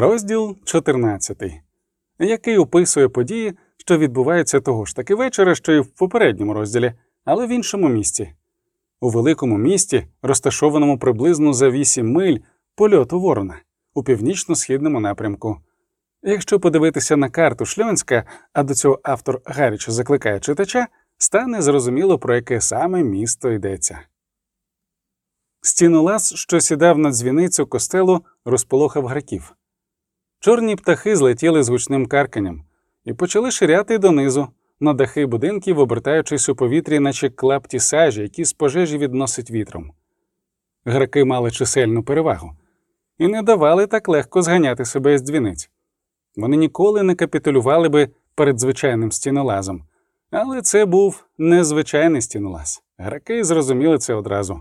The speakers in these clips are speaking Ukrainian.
Розділ 14, який описує події, що відбуваються того ж таки вечора, що й в попередньому розділі, але в іншому місті. У великому місті, розташованому приблизно за 8 миль польоту Ворона у північно-східному напрямку. Якщо подивитися на карту Шльонська, а до цього автор гаряче закликає читача, стане зрозуміло, про яке саме місто йдеться. Стінолаз, що сідав на дзвіницю костелу, розполохав граків. Чорні птахи злетіли з гучним карканням і почали ширяти донизу, на дахи будинків, обертаючись у повітрі, наче клапті сажі, які з пожежі відносить вітром. Граки мали чисельну перевагу і не давали так легко зганяти себе з дзвіниць. Вони ніколи не капітулювали би перед звичайним стінолазом, але це був незвичайний стінолаз. Граки зрозуміли це одразу.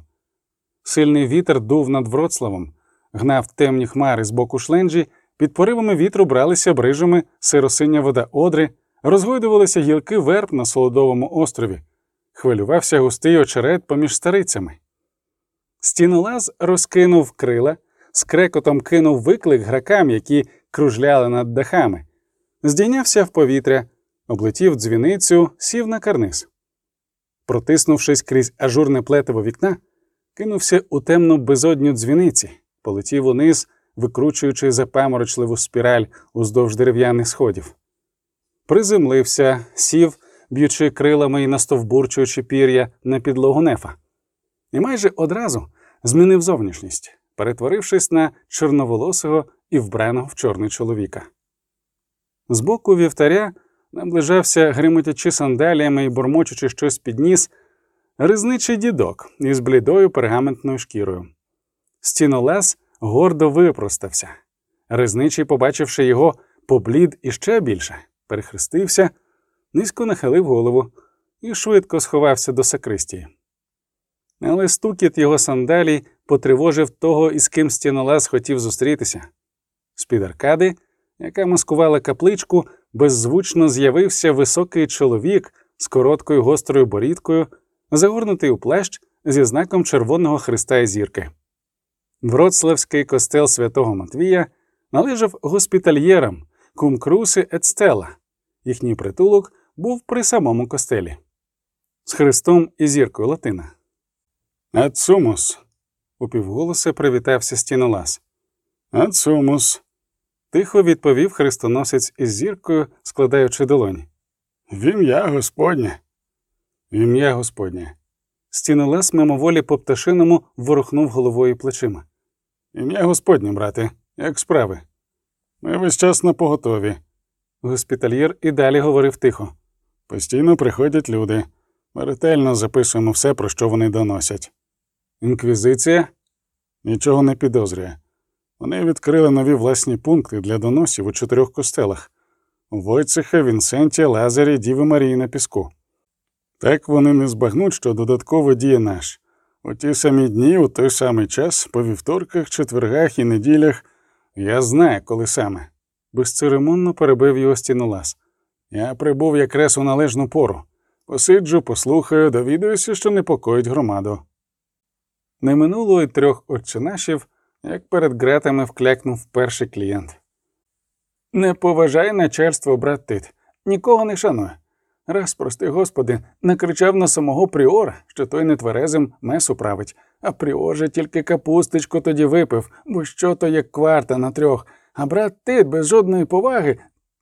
Сильний вітер дув над Вроцлавом, гнав темні хмари з боку шленджі, під поривами вітру бралися брижами сиросиння вода одри, розгойдувалися гілки верб на Солодовому острові, хвилювався густий очерет поміж старицями. Стінолаз розкинув крила, з крекотом кинув виклик гракам, які кружляли над дахами, здійнявся в повітря, облетів дзвіницю, сів на карниз. Протиснувшись крізь ажурне плетиво вікна, кинувся у темну безодню дзвіниці, полетів униз, викручуючи запаморочливу спіраль уздовж дерев'яних сходів. Приземлився, сів, б'ючи крилами і настовбурчуючи пір'я на підлогу нефа, і майже одразу змінив зовнішність, перетворившись на чорноволосого і вбраного в чорний чоловіка. Збоку вівтаря наближався, гримотячи сандаліями і бормочучи щось під ніс, Ризничий дідок із блідою пергаментною шкірою. Стінолес гордо випростався. Ризничий, побачивши його, поблід іще більше, перехрестився, низько нахилив голову і швидко сховався до сакристії. Але стукіт його сандалій потривожив того, із ким стінолес хотів зустрітися. З під аркади, яка маскувала капличку, беззвучно з'явився високий чоловік з короткою гострою борідкою загорнутий у плащ зі знаком Червоного Христа і зірки. Вроцлавський костел святого Матвія належав госпітальєрам кумкруси Ецтела. Їхній притулок був при самому костелі. З Христом і зіркою Латина. Ацумус. упівголоса привітався стінолас. Ацумус. Тихо відповів хрестоносець із зіркою, складаючи долоні. В ім'я Господнє. Ім'я Господнє. Стінолес мимоволі по пташиному ворухнув головою плечима. Ім'я Господнє, брате, як справи. Ми весь час на поготові. Госпітальєр і далі говорив тихо. Постійно приходять люди. Ми ретельно записуємо все, про що вони доносять. Інквізиція нічого не підозрює. Вони відкрили нові власні пункти для доносів у чотирьох костелах у Войцеха, Вінсенті, Лазарі, Діви Марії на Піску. Так вони не збагнуть, що додатково діє наш. У ті самі дні, у той самий час, по вівторках, четвергах і неділях, я знаю, коли саме. Безцеремонно перебив його стінолаз. Я прибув якраз у належну пору. Посиджу, послухаю, довідуюся, що непокоїть громаду. Не минуло й трьох отчинашів, як перед ґратами вклякнув перший клієнт. Не поважай начальство, брат Тит, нікого не шанує. Раз, прости господи, накричав на самого Пріора, що той нетверезим месу править, а Пріор же тільки капусточку тоді випив, бо що то як кварта на трьох, а брат Тит без жодної поваги.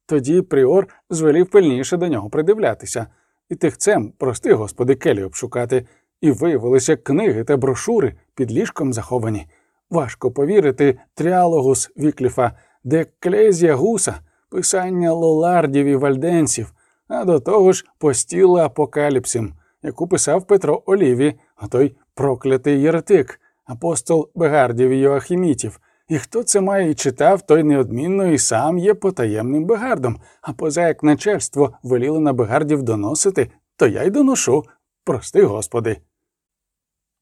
Тоді Пріор звелів пильніше до нього придивлятися, і тихцем, прости господи, келі обшукати, і виявилися книги та брошури під ліжком заховані. Важко повірити Trialogus Вікліфа, De ecclesia Гуса, писання лолардів і вальденців а до того ж Postilla apocalypsim, яку писав Петро Оліві, а той проклятий єретик, апостол Бегардів і Йоахімітів. І хто це має і читав, той неодмінно і сам є потаємним бегардом, а поза як начальство веліло на бегардів доносити, то я й доношу, прости господи.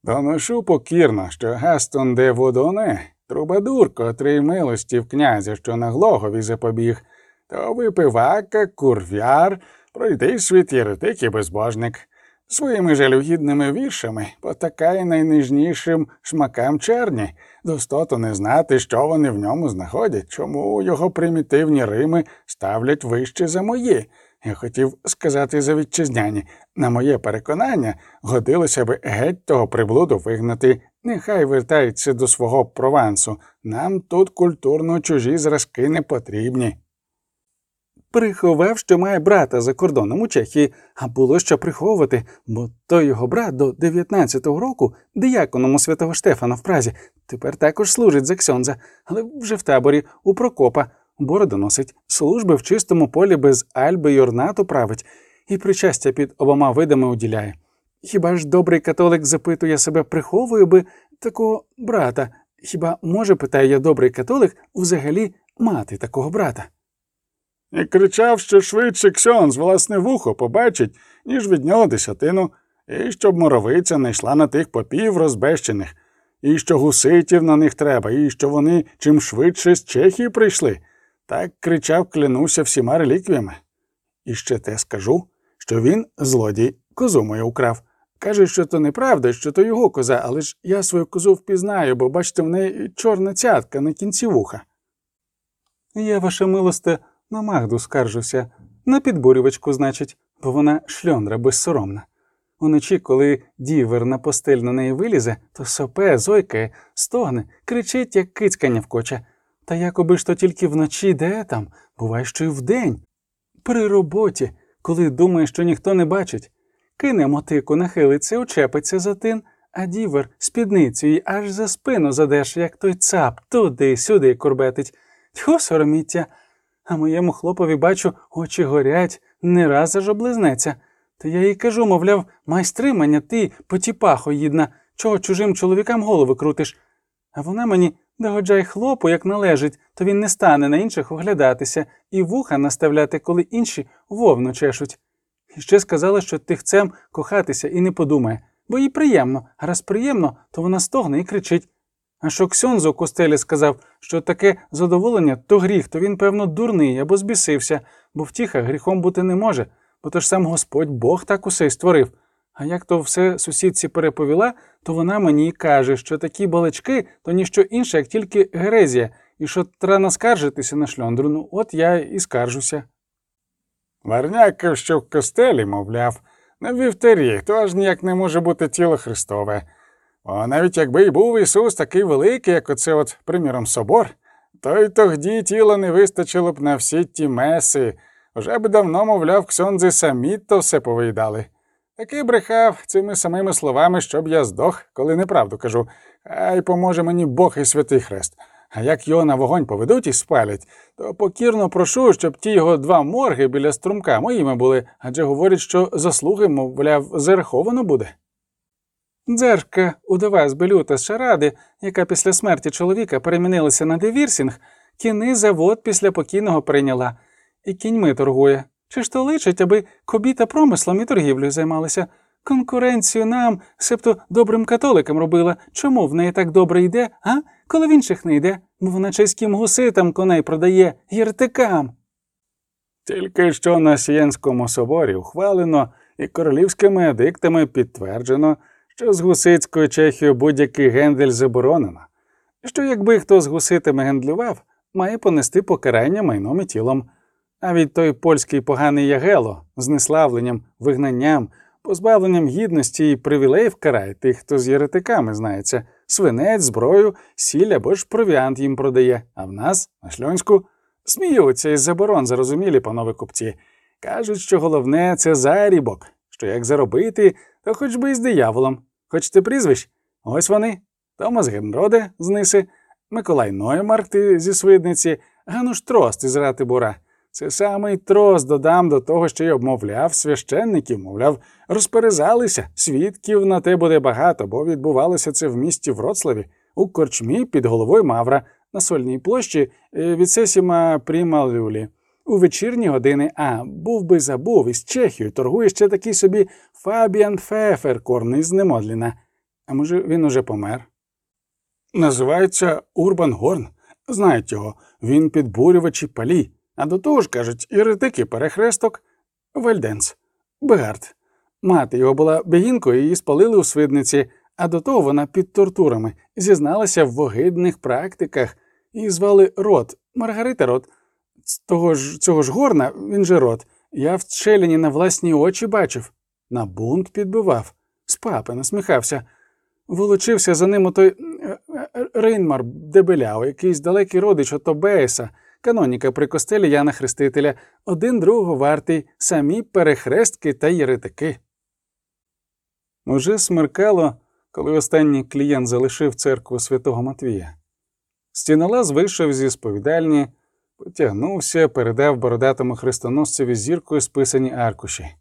Доношу покірно, що Гастон де Водоне, трубадур, котрий милості в князя, що на глогові запобіг, то випивака, курв'яр, пройди світ єретик і безбожник. Своїми жалюгідними віршами потакає найнижнішим шмакам черні, достото не знати, що вони в ньому знаходять, чому його примітивні рими ставлять вище за мої. Я хотів сказати за вітчизняні. На моє переконання, годилося б геть того приблуду вигнати. Нехай вертається до свого провансу. Нам тут культурно чужі зразки не потрібні. Приховав, що має брата за кордоном у Чехії, а було що приховувати, бо той його брат до 19-го року, дияконом у святого Штефана в Празі, тепер також служить за Ксьонза, але вже в таборі у Прокопа, бороду носить, служби в чистому полі без альби й орнату править, і причастя під обома видами уділяє. Хіба ж добрий католик запитує себе, приховує би такого брата? Хіба може, питає я добрий католик, взагалі мати такого брата? І кричав, що швидше Ксьонз власне вухо побачить, ніж від нього десятину, і щоб моровиця не йшла на тих попів розбещених, і що гуситів на них треба, і що вони чим швидше з Чехії прийшли. Так кричав, клянуся всіма реліквіями. І ще те скажу, що він, злодій, козу мою украв. Каже, що то неправда, що то його коза, але ж я свою козу впізнаю, бо бачите, в неї чорна цятка на кінці вуха. Я, ваша милосте, на Магду скаржуся, на підбурювачку, значить, бо вона шльондра безсоромна. Уночі, коли дівер на постель на неї вилізе, то сопе, зойкає, стогне, кричить, як кицька на вкоті. Та якоби ж то тільки вночі, де там, буває, що й вдень. При роботі, коли думає, що ніхто не бачить, кине мотику, нахилиться, учепиться за тин, а дівер спідницею аж за спину задере, як той цап, туди, сюди курбетить. Тьху, сороміття. А моєму хлопові бачу, очі горять, не раз аж облизнеться. То я їй кажу, мовляв, майстримання ти, потіпахо їдна, чого чужим чоловікам голови крутиш. А вона мені догоджай хлопу, як належить, то він не стане на інших оглядатися і вуха наставляти, коли інші вовну чешуть. І ще сказала, що тихцем кохатися і не подумає, бо їй приємно, а раз приємно, то вона стогне і кричить. А що Ксьонзо костелі сказав, що таке задоволення то гріх, то він, певно, дурний або збісився, бо втіха гріхом бути не може, бо то ж сам Господь Бог так усе й створив. А як то все сусідці переповіла, то вона мені й каже, що такі балачки то ніщо інше, як тільки герезія, і що треба наскаржитися на шльондру. Ну, от я і скаржуся. Варняка, що в костелі, мовляв, на вівтарі, то аж ніяк не може бути тіло Христове. О, навіть якби й був Ісус такий великий, як оце, от, приміром, собор, то й тоді тіла не вистачило б на всі ті меси. Вже б давно, мовляв, ксьондзи самі то все повиїдали. Такий брехав цими самими словами, щоб я здох, коли неправду кажу. Хай поможе мені Бог і святий хрест. А як його на вогонь поведуть і спалять, то покірно прошу, щоб ті його два морги біля струмка моїми були, адже говорять, що заслуги, мовляв, зараховано буде. Дзержка, удова з Белюта з Шаради, яка після смерті чоловіка перемінилася на девірсінг, кінний завод після покійного прийняла і кіньми торгує. Чи ж то личить, аби кобіта промислом і торгівлею займалася? Конкуренцію нам, себто добрим католикам робила. Чому в неї так добре йде, а? Коли в інших не йде, бо вона чеським гуситам коней продає, єретикам. Тільки що на Сієнському соборі ухвалено і королівськими едиктами підтверджено, що з гусицькою Чехією будь-який гендель заборонено, що якби хто з гуситами гендлював, має понести покарання майном і тілом. А від той польський поганий ягело з неславленням, вигнанням, позбавленням гідності і привілеїв карає тих, хто з єретиками знається, свинець, зброю, сіль або ж провіант їм продає, а в нас, на шльонську, сміються із заборон, зарозумілі панове купці. Кажуть, що головне це зарібок, що як заробити, то хоч би і з дияволом. Хочете прізвищ? Ось вони. Томас Генроде з Ниси, Миколай Ноймарк зі Свидниці, Гануш Трост із Ратибура. Це самий трос додам до того, що й обмовляв священників, мовляв, розперезалися, свідків на те буде багато, бо відбувалося це в місті Вроцлаві, у корчмі під головою Мавра, на сольній площі е, від Сесіма Прімалюлі. У вечірні години, а був би забув із Чехією торгує ще такий собі Фабіан Фефер, корний з Немодліна. А може, він уже помер? Називається Урбан Горн. Знають його, він підбурювач і палі. А до того ж, кажуть, єретики перехресток, Вельденс, Бегард. Мати його була бегінкою, її спалили у свидниці, а до того вона під тортурами зізналася в вогидних практиках. Її звали Рот, Маргарита Рот. Того ж цього ж горна, він же Рот. Я в Челіні на власні очі бачив. На бунт підбивав, з папи насміхався. Волочився за ним отой е, е, Рейнмар Дебеляу, якийсь далекий родич ото Бееса, каноніка при костелі Яна Хрестителя, один другого вартий, самі перехрестки та єретики. Уже смеркало, коли останній клієнт залишив церкву святого Матвія. Стінолаз вийшов зі сповідальні, потягнувся, передав бородатому хрестоносцеві зіркою списані аркуші.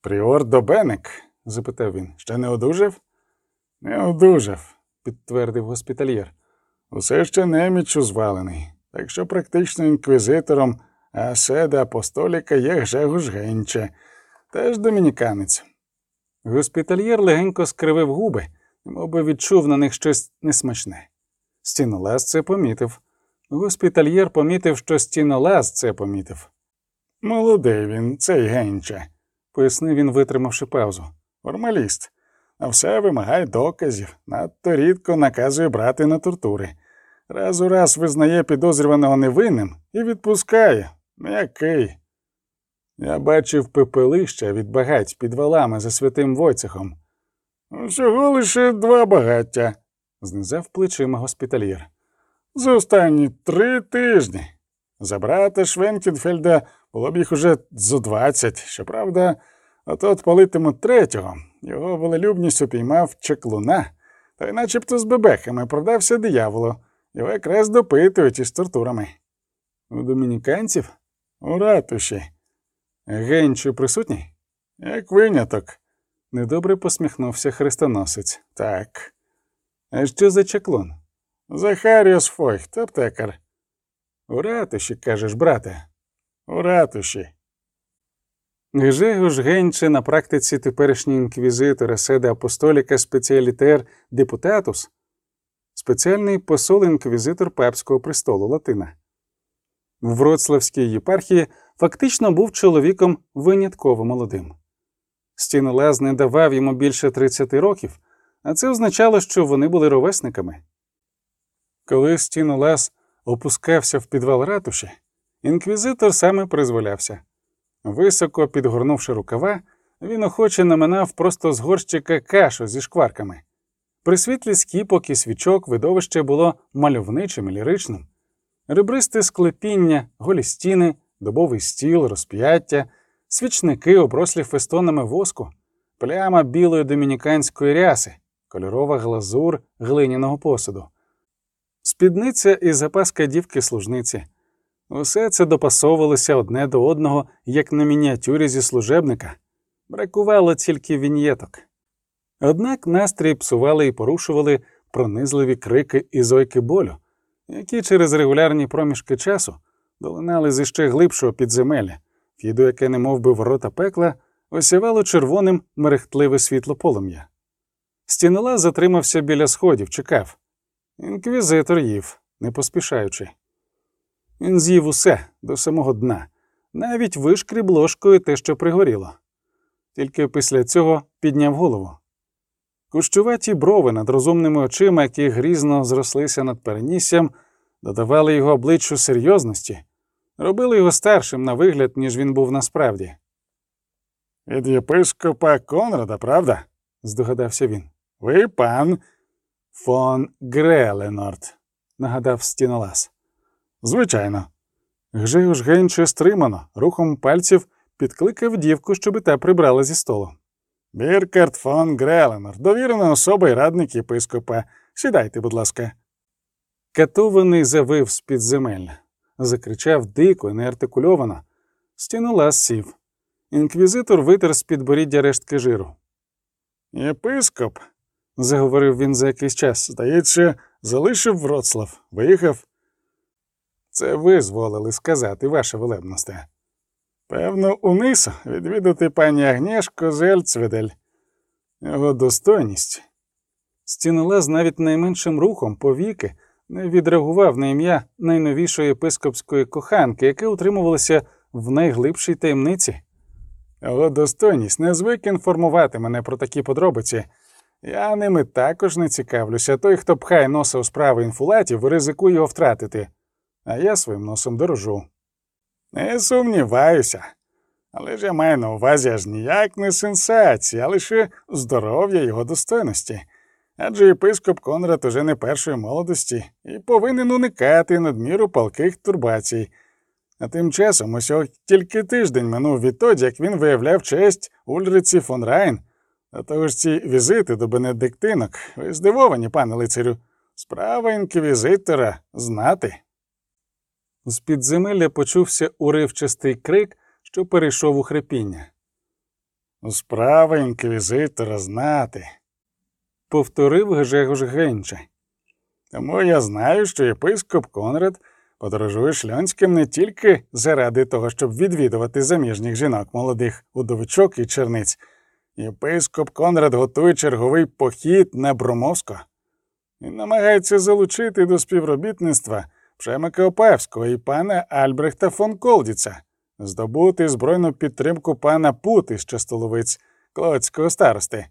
Пріор Добеник? запитав він. Ще не одужав? Не одужав, підтвердив госпітальєр. Усе ще немічу звалений, так що практично інквізитором, а седа апостоліка є Гжегош Генче, теж домініканець. Госпітальєр легенько скривив губи, мовби відчув на них щось несмачне. Стінолаз це помітив. Госпітальєр помітив, що стінолаз це помітив, Молодий він, цей Генче, пояснив він, витримавши паузу. формаліст. А все вимагає доказів, надто рідко наказує брати на тортури. Раз у раз визнає підозрюваного невинним і відпускає. М'який. Я бачив пепелища від багать під валами за святим Войцехом, Всього лише два багаття. знизав плечима госпітальєр. За останні три тижні. За брата Швенкінфельда було б їх уже зо двадцять. Щоправда, ото от палитимуть третього. Його волелюбність упіймав чеклуна, та й начебто з бебехами продався дияволу. Його якраз допитують із тортурами. У домініканців У ратуші, генчу присутній? як виняток. Недобре посміхнувся хрестоносець. Так. А що за чаклун? Захаріус Фойхт, аптекар. У ратуші, кажеш, брате. У ратуші. Гжегош Генче на практиці теперішній інквізитор седе апостоліка спеціалітер депутатус, спеціальний посол інквізитор папського престолу Латина. В Вроцлавській єпархії фактично був чоловіком винятково молодим. Стінолаз не давав йому більше 30 років, а це означало, що вони були ровесниками. Коли Стінолаз опускався в підвал ратуші, інквізитор саме призволявся. Високо підгорнувши рукава, він охоче наминав просто з горщика кашу зі шкварками. При світлі скіпок і свічок видовище було мальовничим і ліричним. Ребристе склепіння, голі стіни, добовий стіл, розп'яття, свічники, оброслі фестонами воску, пляма білої домініканської ряси, кольорова глазур глиняного посуду, спідниця і запаска дівки служниці. Усе це допасовувалося одне до одного, як на мініатюрі зі служебника. Бракувало тільки віньєток. Однак настрій псували і порушували пронизливі крики і зойки болю, які через регулярні проміжки часу долинали з іще глибшого підземелля, в'їду яке немов би ворота пекла, осявало червоним мерехтливе світло полум'я. Стінола затримався біля сходів, чекав. Інквізитор їв, не поспішаючи. Він з'їв усе до самого дна, навіть вишкріб ложкою те, що пригоріло. Тільки після цього підняв голову. Кущуваті брови над розумними очима, які грізно зрослися над переніссям, додавали його обличчю серйозності, робили його старшим на вигляд, ніж він був насправді. Від єпископа Конрада, правда? здогадався він. Ви пан. Фон Греленорд, нагадав стінолаз. Звичайно. Гжегош Генче стримано, рухом пальців підкликав дівку, щоби та прибрала зі столу. Біркард фон Греленор, довірена особа і радник єпископа. Сідайте, будь ласка. Катований завив з підземелля, закричав дико і неартикульовано. Стінолаз сів. Інквізитор витер з підборіддя рештки жиру. Єпископ, Заговорив він за якийсь час. здається, залишив Вроцлав, виїхав. Це ви зволили сказати, ваше велебносте. Певно, униз відвідати пані Агнєшко Зельцведель. Його достойність. Стінолаз навіть найменшим рухом повіки не відреагував на ім'я найновішої єпископської коханки, яке утримувалося в найглибшій таємниці. Його достойність не звик інформувати мене про такі подробиці. Я ними також не цікавлюся. Той, хто пхає носа у справи інфулатів, ризикує його втратити, а я своїм носом дорожу. Не сумніваюся. Але ж я маю на увазі аж ніяк не сенсація, а лише здоров'я його достойності. Адже єпископ Конрад уже не першої молодості і повинен уникати надміру палких турбацій. А тим часом усього тільки тиждень минув відтоді, як він виявляв честь Ульриці фон Райн. До того ж ці візити до бенедиктинок. Ви здивовані, пане лицарю. Справа інквізитора знати. З підземелля почувся уривчастий крик, що перейшов у хрипіння. Справа інквізитора знати. Повторив Гжегош Генче. Тому я знаю, що єпископ Конрад подорожує шльонським не тільки заради того, щоб відвідувати заміжніх жінок, молодих удовичок і черниць. Єпископ Конрад готує черговий похід на Бромовсько. Він намагається залучити до співробітництва Пшемика Опевського і пана Альбрехта фон Колдіца, здобути збройну підтримку пана Пути з Частоловиць, Клодського старости.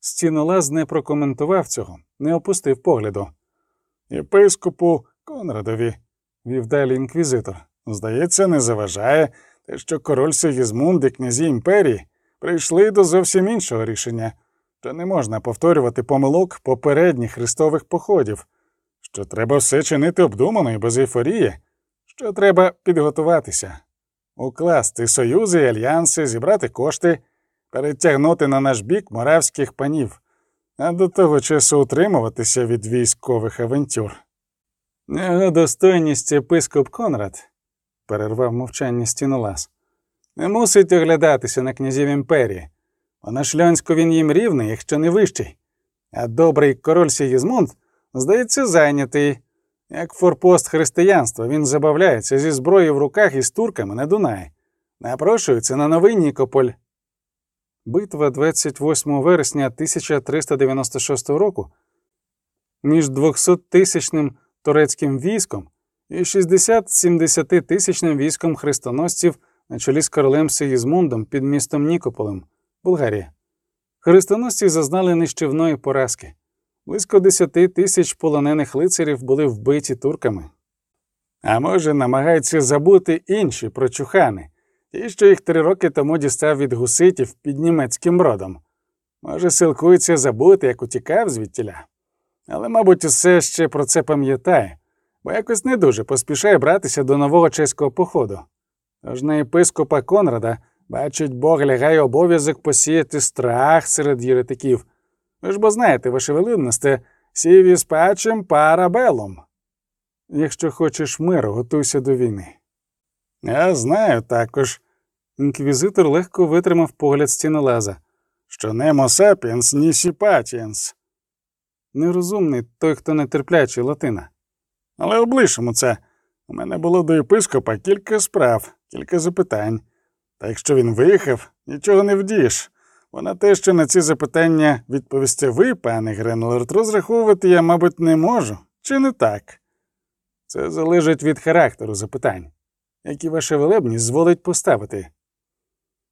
Стінолаз не прокоментував цього, не опустив погляду. Єпископу Конрадові, Вів далі інквізитор. здається, не заважає те, що король Сигізмунд і князі імперії прийшли до зовсім іншого рішення, що не можна повторювати помилок попередніх хрестових походів, що треба все чинити обдумано і без ейфорії, що треба підготуватися, укласти союзи і альянси, зібрати кошти, перетягнути на наш бік моравських панів, а до того часу утримуватися від військових авантюр. Його достойність єпископ Конрад, перервав мовчання стінолаз, не мусить оглядатися на князів імперії. Бо на шльонську він їм рівний, якщо не вищий. А добрий король Сігізмунд, здається, зайнятий. Як форпост християнства, він забавляється зі зброєю в руках із турками на Дунаї. Напрошується на новий Нікополь. Битва 28 вересня 1396 року між 200-тисячним турецьким військом і 60-70 тисячним військом хрестоносців на чолі з королем Сигізмундом під містом Нікополем, Болгарія. Хрестоносці зазнали нищівної поразки. Близько 10 тисяч полонених лицарів були вбиті турками. А може, намагаються забути інші прочухани, ті, що їх три роки тому дістав від гуситів під німецьким бродом. Може, силкується забути, як утікав звідтіля. Але, мабуть, усе ще про це пам'ятає, бо якось не дуже поспішає братися до нового чеського походу. Тож на єпископа Конрада, бачить Бог, лягає обов'язок посіяти страх серед єретиків. Ви ж бо знаєте, ваше велинносте, сіві пачем парабелом. Якщо хочеш миру, готуйся до війни. Я знаю також, Інквізитор легко витримав погляд стінолаза. що немо сапіенс нісі патіенс. Нерозумний той, хто нетерплячий латина. Але облишимо це. У мене було до єпископа кілька справ, кілька запитань. Та якщо він виїхав, нічого не вдієш. Бо на те, що на ці запитання відповісте ви, пане Гренлорд, розраховувати я, мабуть, не можу, чи не так? Це залежить від характеру запитань, які ваша велебність зволить поставити.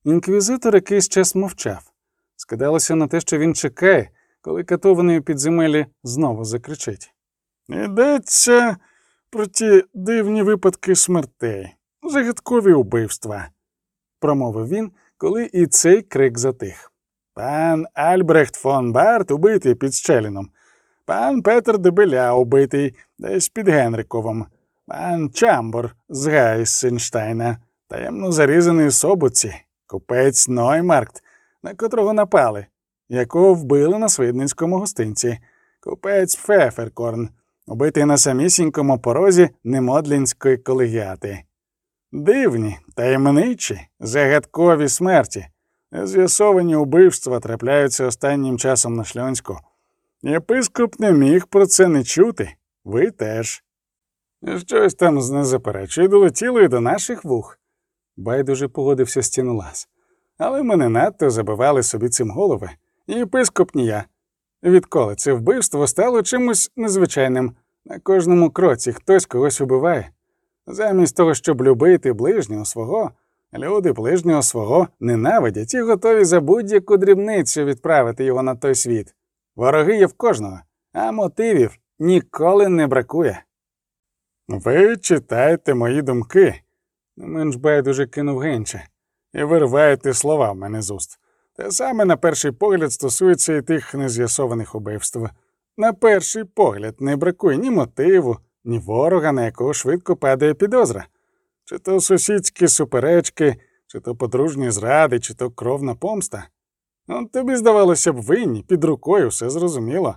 Інквізитор якийсь час мовчав. Скидалося на те, що він чекає, коли катований у підземелі знову закричить. Йдеться про ті дивні випадки смертей, загадкові убивства, промовив він, коли і цей крик затих. Пан Альбрехт фон Барт убитий під Щеліном, пан Петер Дебеля убитий десь під Генриковом, пан Чамбор з Гайсенштайна, таємно зарізаний в Собоці, купець Ноймаркт, на котрого напали, якого вбили на свидницькому гостинці, купець Пфефферкорн, убитий на самісінькому порозі Немодлінської колегіати. Дивні, таємничі, загадкові смерті. З'ясовані убивства трапляються останнім часом на шльонську. Єпископ не міг про це не чути. Ви теж. Щось там не заперечує, долетіло і до наших вух. Байдуже погодився стінолаз. Але ми не надто забивали собі цим голови. Єпископ ні я. Відколи це вбивство стало чимось незвичайним. На кожному кроці хтось когось убиває. Замість того, щоб любити ближнього свого, Люди ближнього свого ненавидять і готові за будь-яку дрібницю відправити його на той світ. Вороги є в кожного, а мотивів ніколи не бракує. Ви читаєте мої думки, менш байдуже кинув Генче, і вириваєте слова в мене з уст. Те саме на перший погляд стосується і тих нез'ясованих убивств. На перший погляд не бракує ні мотиву, ні ворога, на якого швидко падає підозра. Чи то сусідські суперечки, чи то подружні зради, чи то кровна помста. Ну, тобі здавалося б винні, під рукою все зрозуміло.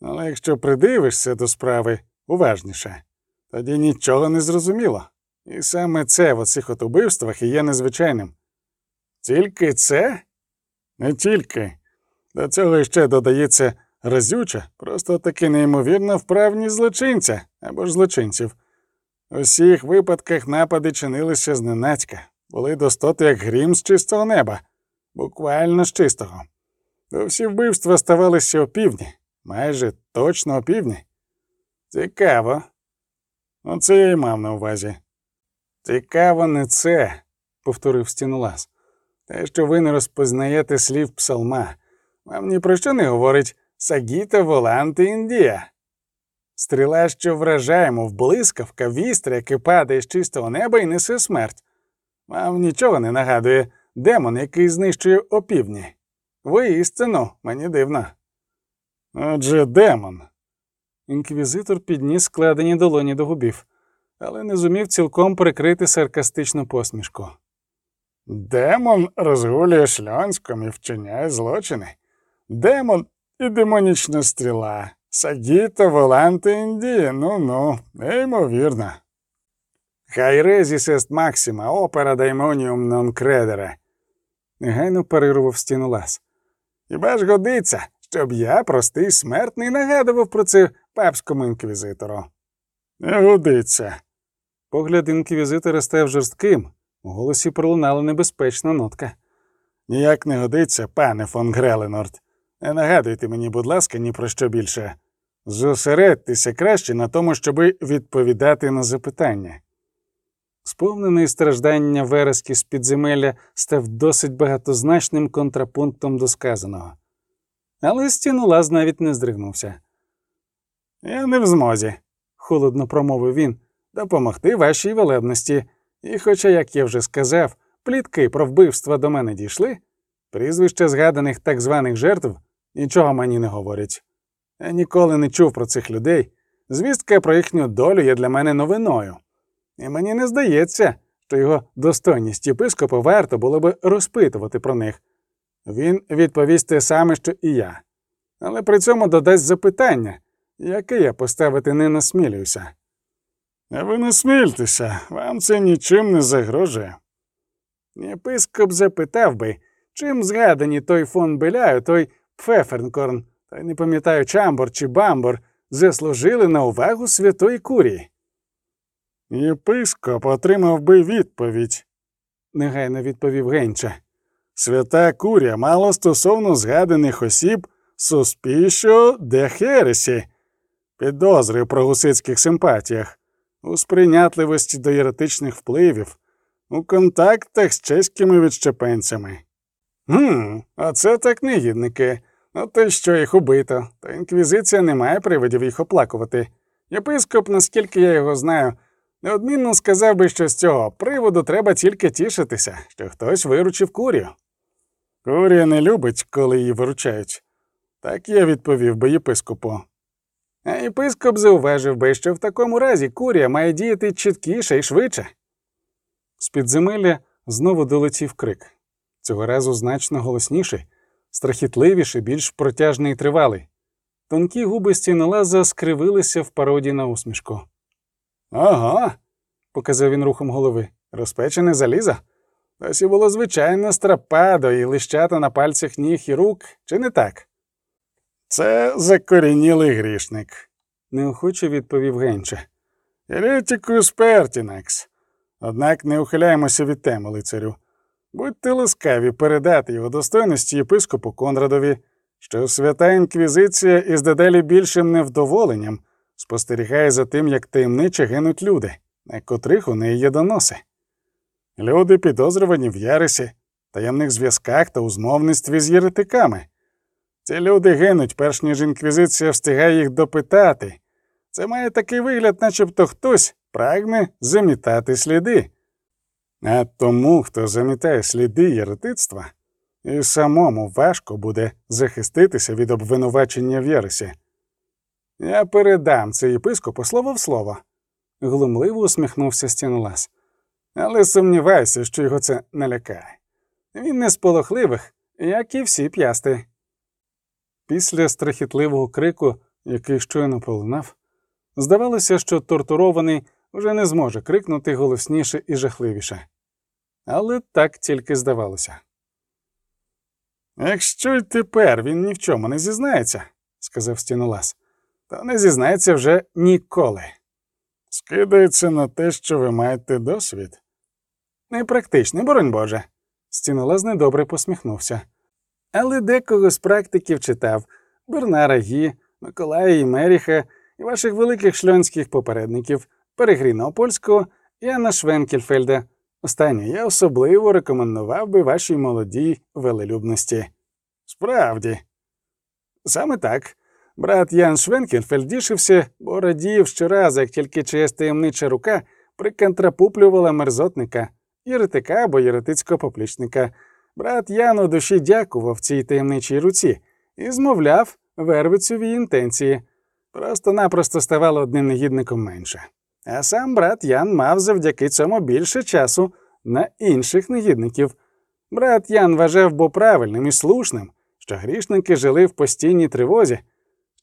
Але якщо придивишся до справи уважніше, тоді нічого не зрозуміло. І саме це в оцих от убивствах і є незвичайним. Тільки це? Не тільки. До цього ще додається разюча, просто таки неймовірно вправність злочинця або ж злочинців. У всіх випадках напади чинилися зненацька, були достоти як грім з чистого неба, буквально з чистого. То всі вбивства ставалися опівдні, майже точно опівдні. Цікаво. Оце я й мав на увазі. Цікаво не це, повторив стінолаз. Те, що ви не розпознаєте слів псалма, вам ні про що не говорить Сагіта Воланти Індія. Стріла, що вражає, мов блискавка, вістря, яке падає з чистого неба і несе смерть. Вам нічого не нагадує демон, який знищує опівдні. Воістину, мені дивно. Отже, демон. Інквізитор підніс складені долоні до губів, але не зумів цілком прикрити саркастичну посмішку. Демон розгулює шльонськом і вчиняє злочини. Демон і демонічна стріла. Sagitta volante in die, ну ну, неймовірно. Haeresis est maxima, opera daemonum non credere. Негайно парирував стіну лас. Хіба ж годиться, щоб я, простий смертний, нагадував про це папському інквізитору? Не годиться. Погляд інквізитора став жорстким, у голосі пролунала небезпечна нотка. Ніяк не годиться, пане фон Греленорд. Не нагадуйте мені, будь ласка, ні про що більше. Зосередьтеся краще на тому, щоби відповідати на запитання. Сповнений страждання верески з підземелля став досить багатозначним контрапунктом до сказаного. Але стінулаз навіть не здригнувся. Я не в змозі, холодно промовив він, допомогти вашій велебності. І, хоча, як я вже сказав, плітки про вбивства до мене дійшли, прізвища згаданих так званих жертв нічого мені не говорять. Я ніколи не чув про цих людей. Звістка про їхню долю є для мене новиною. І мені не здається, що його достойність єпископа варто було би розпитувати про них. Він відповість те саме, що і я, але при цьому додасть запитання, яке я поставити не насмілююся. Ви не смільтеся, вам це нічим не загрожує. Єпископ запитав би, чим згадані той фон Беляю, той Пфефферкорн, та й не пам'ятаю Чамбор чи Бамбор, заслужили на увагу святої курії. Єпископ отримав би відповідь, негайно відповів Генча. Свята курія мала стосовно згаданих осіб suspicio de haeresi, підозри про гусицьких симпатіях, у сприйнятливості до єретичних впливів, у контактах з чеськими відщепенцями. Гм, оце так негідники. Ну то й що їх убито, та інквізиція не має приводів їх оплакувати. Єпископ, наскільки я його знаю, неодмінно сказав би, що з цього приводу треба тільки тішитися, що хтось виручив курію. Курія не любить, коли її виручають. Так я відповів би єпископу. А єпископ зауважив би, що в такому разі курія має діяти чіткіше і швидше. З підземелля знову долетів крик. Цього разу значно голосніший, страхітливіший, більш протяжний і тривалий. Тонкі губи стінолаза скривилися в пароді на усмішку. Ага, показав він рухом голови. Розпечене залізо. Ось і було звичайно стрападо і лищата на пальцях ніг і рук, чи не так? Це закорінілий грішник, неохоче відповів Генче. Еретикус пертінекс. Однак не ухиляємося від теми, лицарю. Будьте ласкаві передати його достойності єпископу Конрадові, що свята інквізиція із дедалі більшим невдоволенням спостерігає за тим, як таємниче гинуть люди, на котрих у неї є доноси. Люди підозрювані в Єресі, таємних зв'язках та у змовництві з єретиками. Ці люди гинуть, перш ніж інквізиція встигає їх допитати. Це має такий вигляд, начебто хтось прагне замітати сліди. А тому, хто замітає сліди єретицтва, і самому важко буде захиститися від обвинувачення в Єресі. Я передам це єпископу слово в слово, глумливо усміхнувся стінолас. Але сумніваюся, що його це не лякає. Він не з полохливих, як і всі п'ясти. Після страхітливого крику, який щойно пролунав, здавалося, що тортурований вже не зможе крикнути голосніше і жахливіше. Але так тільки здавалося. Якщо й тепер він ні в чому не зізнається, сказав стінолас, то не зізнається вже ніколи. Скидається на те, що ви маєте досвід. Непрактичний, боронь Боже. Стінолаз недобре посміхнувся. Але декого з практиків читав Бернара Гі, Миколая і Меріха і ваших великих шльонських попередників, Перегріна Опольського і Анна Швенкельфельда. Останнє я особливо рекомендував би вашій молодій велелюбності. Справді, саме так. Брат Ян Швенкельфельд дішився, бо радів щоразу, як тільки чиясь таємнича рука прикантрапуплювала мерзотника, єретика або єретицького поплічника. Брат Ян у душі дякував цій таємничій руці і змовляв вервицеві інтенції. Просто-напросто ставало одним негідником менше. А сам брат Ян мав завдяки цьому більше часу на інших негідників. Брат Ян вважав бо правильним і слушним, що грішники жили в постійній тривозі,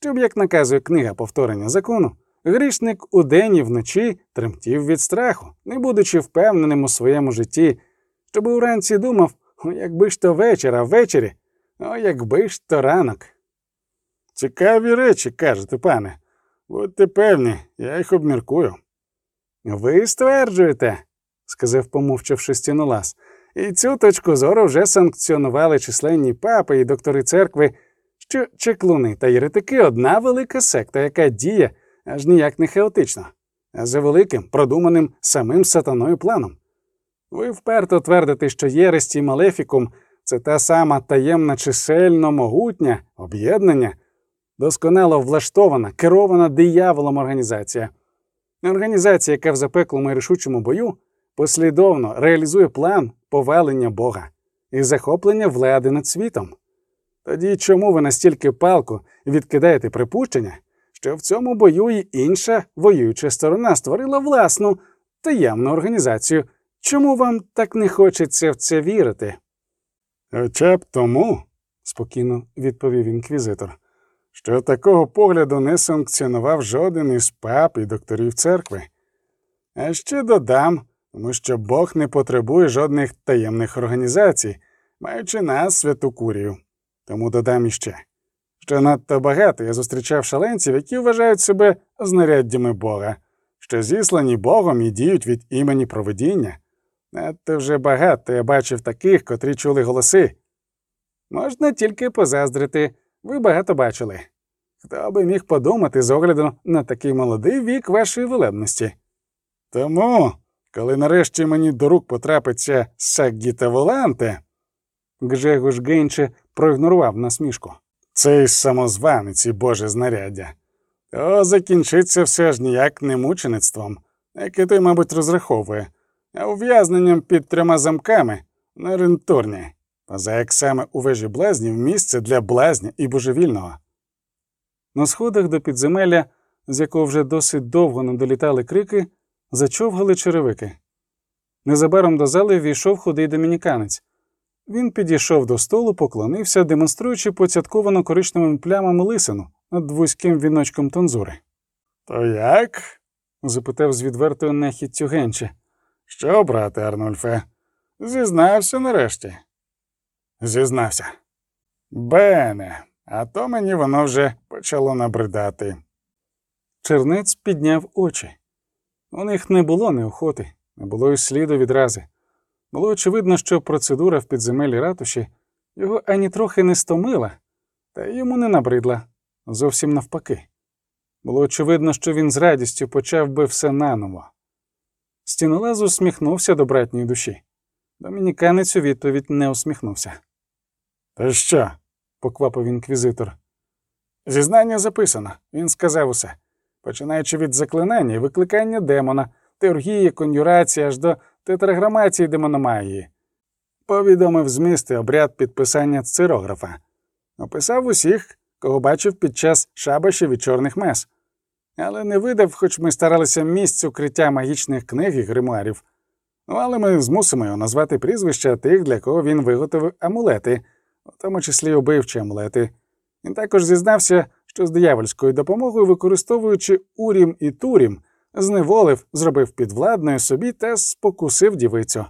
щоб, як наказує книга повторення закону, грішник удень і вночі тремтів від страху, не будучи впевненим у своєму житті, щоб уранці думав, о, якби ж то вечір, а ввечері, о, якби ж то ранок. Цікаві речі, кажете, пане. Будьте певні, я їх обміркую. Ви стверджуєте, сказав, помовчавши стінолас, і цю точку зору вже санкціонували численні папи і доктори церкви, що чеклуни та єретики одна велика секта, яка діє аж ніяк не хаотично, а за великим, продуманим самим сатаною планом. Ви вперто твердите, що єресть і малефікум це та сама таємна чисельно могутня об'єднання, досконало влаштована, керована дияволом організація. Організація, яка в запеклому і рішучому бою послідовно реалізує план повалення Бога і захоплення влади над світом. Тоді чому ви настільки палко відкидаєте припущення, що в цьому бою і інша воююча сторона створила власну таємну організацію? Чому вам так не хочеться в це вірити? Хоча б тому, спокійно відповів інквізитор, що такого погляду не санкціонував жоден із пап і докторів церкви. А ще додам, тому що Бог не потребує жодних таємних організацій, маючи нас святу курію. Тому додам іще, що надто багато я зустрічав шаленців, які вважають себе знаряддями Бога, що зіслані Богом і діють від імені провидіння. Надто вже багато я бачив таких, котрі чули голоси. Можна тільки позаздрити, ви багато бачили. Хто би міг подумати з огляду на такий молодий вік вашої велебності? Тому, коли нарешті мені до рук потрапиться Саггіта Воланте, Гжегош Гейнче проігнорував насмішку. Цей самозванець і боже знаряддя. То закінчиться все ж ніяк не мучеництвом, яке той, мабуть, розраховує, а ув'язненням під трьома замками на рентурні, поза як саме у вежі блазнів місце для блазня і божевільного. На сходах до підземелля, з якого вже досить довго не долітали крики, зачовгали черевики. Незабаром до зали війшов худий домініканець. Він підійшов до столу, поклонився, демонструючи поцятковану коричневими плямами лисину над вузьким віночком тонзури. То як? запитав з відвертою нехіттю Генче. Що, брате Арнульфе? Зізнався нарешті. Зізнався. Бене, а то мені воно вже почало набридати. Чернець підняв очі. У них не було неохоти, не було й сліду відрази. Було очевидно, що процедура в підземелі ратуші його ані трохи не стомила, та йому не набридла зовсім навпаки. Було очевидно, що він з радістю почав би все наново. Стінолаз усміхнувся до братньої душі. Домініканець у відповідь не усміхнувся. Та що? Поквапив інквізитор. Зізнання записано, він сказав усе, починаючи від заклинання і викликання демона, теоргії, кон'юрації аж до тетраграмації демономагії. Повідомив зміст і обряд підписання цирографа. Описав усіх, кого бачив під час шабашів і чорних мес. Але не видав, хоч ми старалися місць укриття магічних книг і гримуарів. Ну, але ми змусимо його назвати прізвища тих, для кого він виготовив амулети, у тому числі убивчі амулети. Він також зізнався, що з диявольською допомогою, використовуючи урім і турім, зневолив, зробив підвладною собі та спокусив дівицю.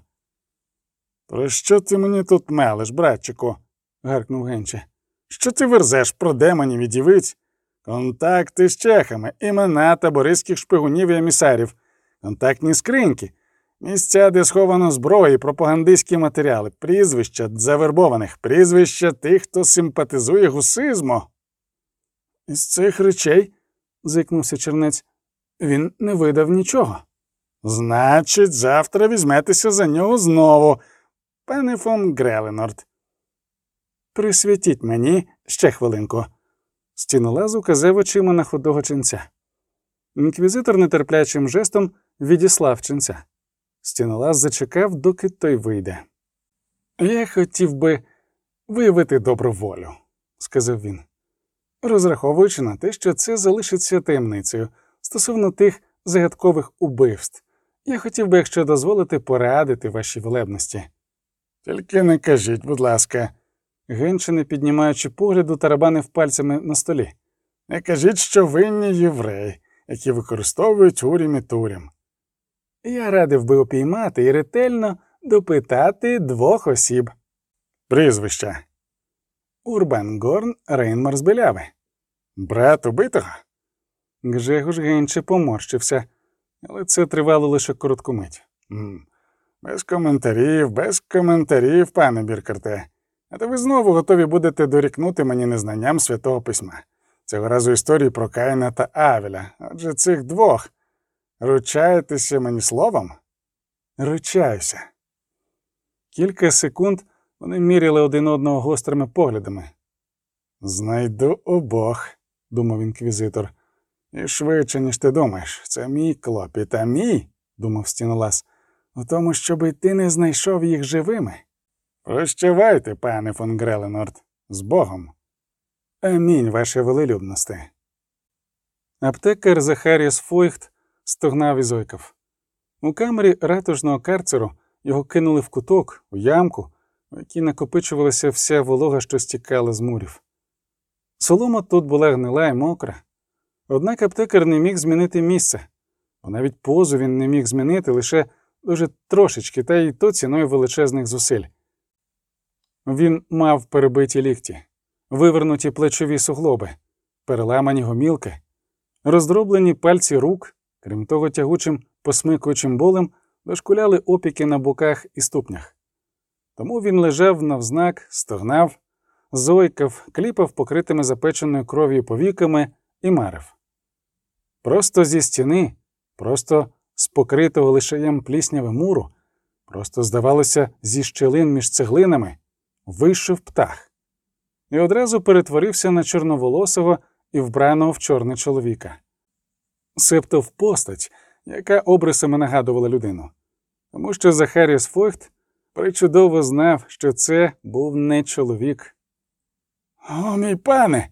Про що ти мені тут мелиш, братчику? гаркнув Генче. Що ти верзеш про демонів і дівиць? Контакти з чехами, імена табориських шпигунів і емісарів, контактні скриньки, місця, де сховано зброї, пропагандистські матеріали, прізвища завербованих, прізвища тих, хто симпатизує гусизму. Із цих речей, зикнувся чернець, він не видав нічого. Значить, завтра візьметеся за нього знову, пане фон Греленорд. Присвятіть мені ще хвилинку. Стінолаз указав очима на худого ченця. Інквізитор нетерплячим жестом відіслав ченця. Стінолаз зачекав, доки той вийде. Я хотів би виявити добру волю, сказав він, розраховуючи на те, що це залишиться таємницею стосовно тих загадкових убивств. Я хотів би, якщо дозволите, порадити вашій велебності. Тільки не кажіть, будь ласка, Генче, не піднімаючи погляду, тарабанив пальцями на столі. Не кажіть, що винні євреї, які використовують урім і турім. Я радив би упіймати і ретельно допитати двох осіб. Прізвища Урбан Горн Рейнмар з Беляви. Брат убитого. Гжегош Генче поморщився, але це тривало лише коротку мить. Без коментарів, без коментарів, пане Біркарте. А то ви знову готові будете дорікнути мені незнанням святого письма. Цього разу історії про Каїна та Авеля. Отже цих двох. Ручаєтеся мені словом? Ручаюся. Кілька секунд вони міряли один одного гострими поглядами. Знайду обох, думав інквізитор. І швидше, ніж ти думаєш, це мій клопіт, а мій, думав стінолас, у тому, щоби ти не знайшов їх живими. Прощавайте, пане фон Греленорд, з Богом. Амінь, ваше велелюбності. Аптекар Захаріс Фойхт стогнав і зойкав. У камері ратужного карцеру його кинули в куток, у ямку, у якій накопичувалася вся волога, що стікала з мурів. Солома тут була гнила і мокра. Однак аптекар не міг змінити місце, бо навіть позу він не міг змінити лише дуже трошечки, та й то ціною величезних зусиль. Він мав перебиті лікті, вивернуті плечові суглоби, переламані гомілки, роздроблені пальці рук, крім того, тягучим посмикуючим болем дошкуляли опіки на боках і ступнях. Тому він лежав навзнак, стогнав, зойкав, кліпав покритими запеченою кров'ю повіками і марив. Просто зі стіни, просто з покритого лишаєм плісняве муру, просто, здавалося, зі щелин між цеглинами вийшов птах і одразу перетворився на чорноволосого і вбраного в чорне чоловіка. Себто в постать, яка обрисами нагадувала людину, тому що Захаріс Фойхт причудово знав, що це був не чоловік. О, мій пане.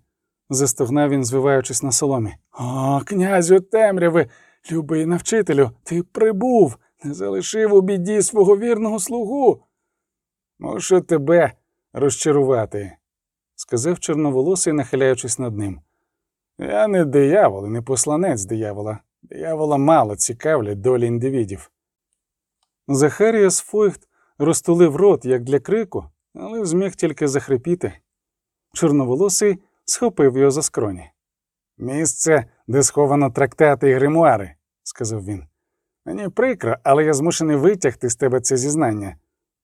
застогнав він, звиваючись на соломі. О, князю темряви, любий навчителю, ти прибув, не залишив у біді свого вірного слугу. Мушу тебе розчарувати, сказав чорноволосий, нахиляючись над ним. Я не диявол і не посланець диявола. Диявола мало цікавлять долі індивідів. Захаріас Фойхт розтулив рот, як для крику, але зміг тільки захрипіти. Чорноволосий схопив його за скроні. Місце, де сховано трактати і гримуари, сказав він. Мені прикро, але я змушений витягти з тебе це зізнання.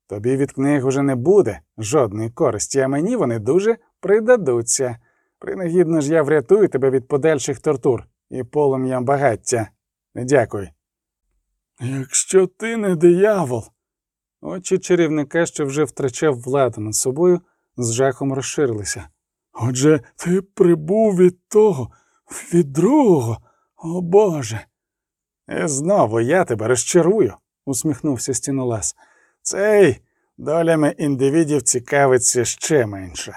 Тобі від книг уже не буде жодної користі, а мені вони дуже придадуться. Принагідно ж я врятую тебе від подальших тортур і полум'ям багаття. Не дякуй. Якщо ти не диявол, Очі чарівника, що вже втрачав владу над собою, з жахом розширилися. Отже, ти прибув від того, від другого, о Боже. І знову я тебе розчарую, усміхнувся стінолаз. Цей долями індивідів цікавиться ще менше.